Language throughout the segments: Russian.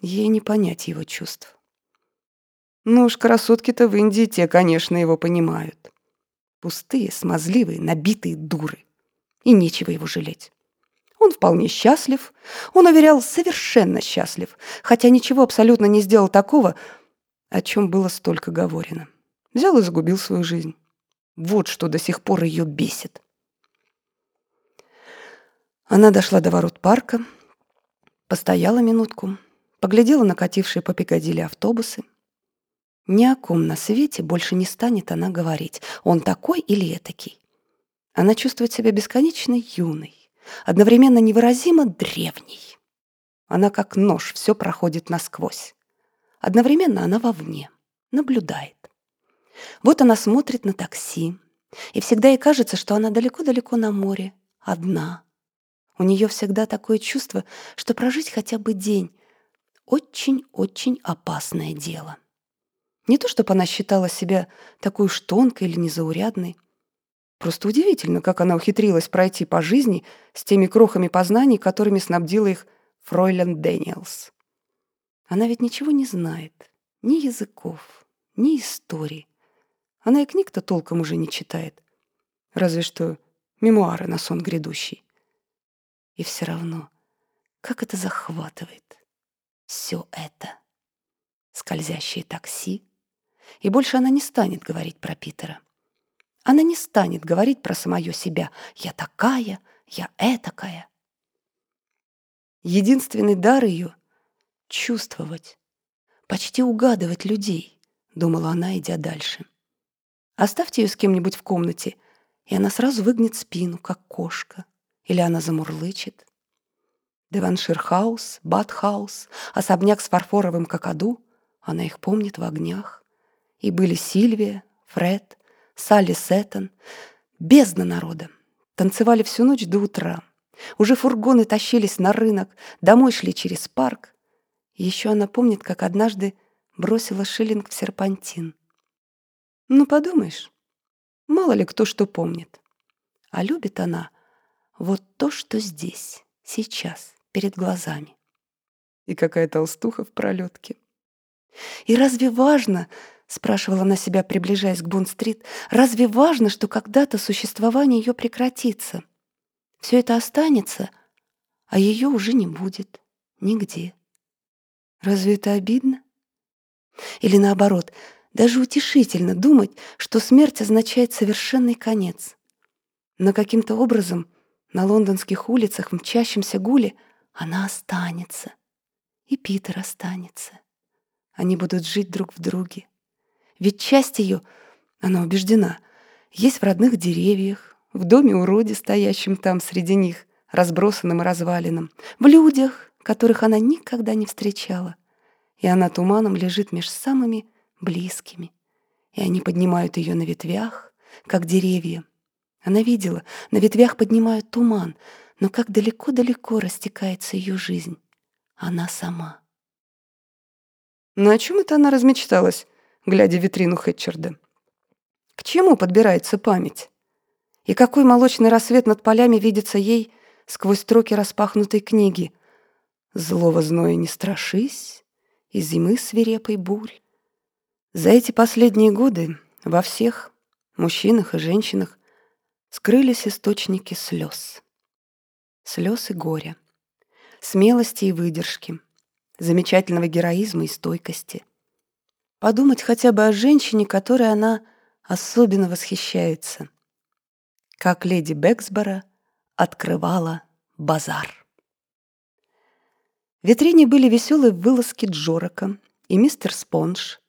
Ей не понять его чувств. Ну уж красотки-то в Индии те, конечно, его понимают. Пустые, смазливые, набитые дуры. И нечего его жалеть. Он вполне счастлив. Он уверял, совершенно счастлив, хотя ничего абсолютно не сделал такого, о чем было столько говорено. Взял и загубил свою жизнь. Вот что до сих пор ее бесит. Она дошла до ворот парка, постояла минутку, поглядела на катившие по Пикадилли автобусы. Ни о ком на свете больше не станет она говорить, он такой или этакий. Она чувствует себя бесконечно юной, одновременно невыразимо древней. Она как нож, все проходит насквозь. Одновременно она вовне, наблюдает. Вот она смотрит на такси, и всегда ей кажется, что она далеко-далеко на море, одна. У нее всегда такое чувство, что прожить хотя бы день — очень-очень опасное дело. Не то, чтобы она считала себя такой уж тонкой или незаурядной. Просто удивительно, как она ухитрилась пройти по жизни с теми крохами познаний, которыми снабдила их Фройлен Дэниелс. Она ведь ничего не знает, ни языков, ни истории. Она и книг-то толком уже не читает. Разве что мемуары на сон грядущий. И все равно, как это захватывает. Все это. Скользящие такси. И больше она не станет говорить про Питера. Она не станет говорить про самое себя. Я такая, я этакая. Единственный дар ее — чувствовать, почти угадывать людей, думала она, идя дальше. Оставьте ее с кем-нибудь в комнате, и она сразу выгнет спину, как кошка. Или она замурлычет. Деванширхаус, Батхаус, особняк с фарфоровым какаду — она их помнит в огнях. И были Сильвия, Фред, Салли Сеттон. Бездна народа. Танцевали всю ночь до утра. Уже фургоны тащились на рынок, домой шли через парк. еще она помнит, как однажды бросила шиллинг в серпантин. Ну, подумаешь, мало ли кто что помнит. А любит она вот то, что здесь, сейчас, перед глазами. И какая толстуха в пролетке. И разве важно, спрашивала она себя, приближаясь к Бун-стрит, разве важно, что когда-то существование ее прекратится? Все это останется, а ее уже не будет нигде. Разве это обидно? Или наоборот, даже утешительно думать, что смерть означает совершенный конец. Но каким-то образом на лондонских улицах, мчащемся гуле, она останется. И Питер останется. Они будут жить друг в друге. Ведь часть ее, она убеждена, есть в родных деревьях, в доме уроде, стоящем там среди них, разбросанным и развалинном, в людях, которых она никогда не встречала. И она туманом лежит меж самыми близкими. И они поднимают ее на ветвях, как деревья. Она видела, на ветвях поднимают туман, но как далеко-далеко растекается ее жизнь. Она сама. Но «Ну, о чем это она размечталась? глядя в витрину Хэтчерда. К чему подбирается память? И какой молочный рассвет над полями видится ей сквозь строки распахнутой книги? Злого зноя не страшись, и зимы свирепой бурь. За эти последние годы во всех, мужчинах и женщинах, скрылись источники слез. Слез и горя, смелости и выдержки, замечательного героизма и стойкости, Подумать хотя бы о женщине, которой она особенно восхищается. Как леди Бексбора открывала базар. В витрине были веселые вылазки Джорака и мистер Спонж,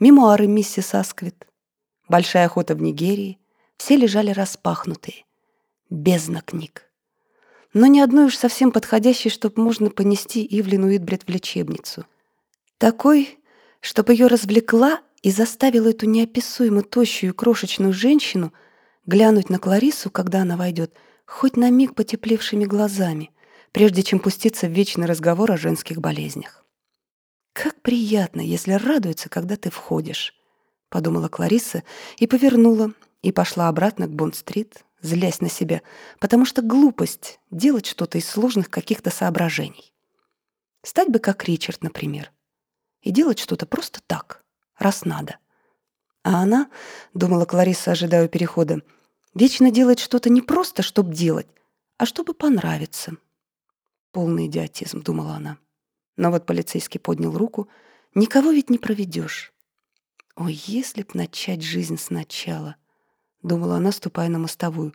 мемуары миссис Асквит, большая охота в Нигерии, все лежали распахнутые, бездна книг. Но ни одной уж совсем подходящей, чтобы можно понести Ивлин Уитбрид в лечебницу. Такой, чтобы ее развлекла и заставила эту неописуемо тощую крошечную женщину глянуть на Кларису, когда она войдет, хоть на миг потеплевшими глазами, прежде чем пуститься в вечный разговор о женских болезнях. «Как приятно, если радуется, когда ты входишь», — подумала Клариса и повернула, и пошла обратно к Бонд-стрит, злясь на себя, потому что глупость — делать что-то из сложных каких-то соображений. Стать бы как Ричард, например, и делать что-то просто так, раз надо. А она, думала Клариса, ожидая перехода, вечно делает что-то не просто, чтобы делать, а чтобы понравиться. Полный идиотизм, думала она. Но вот полицейский поднял руку. Никого ведь не проведешь. Ой, если б начать жизнь сначала, думала она, ступая на мостовую.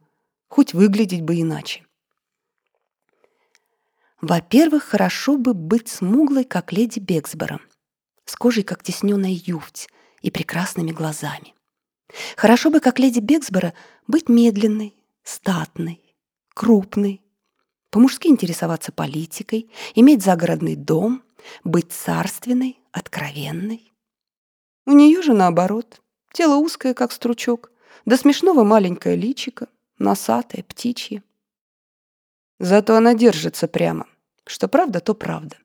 Хоть выглядеть бы иначе. Во-первых, хорошо бы быть смуглой, как леди Бексбора, с кожей, как тесненная юфть, и прекрасными глазами. Хорошо бы, как леди Бексбора, быть медленной, статной, крупной, по-мужски интересоваться политикой, иметь загородный дом, быть царственной, откровенной. У нее же наоборот, тело узкое, как стручок, до смешного маленькое личико, носатое, птичье. Зато она держится прямо. Что правда, то правда.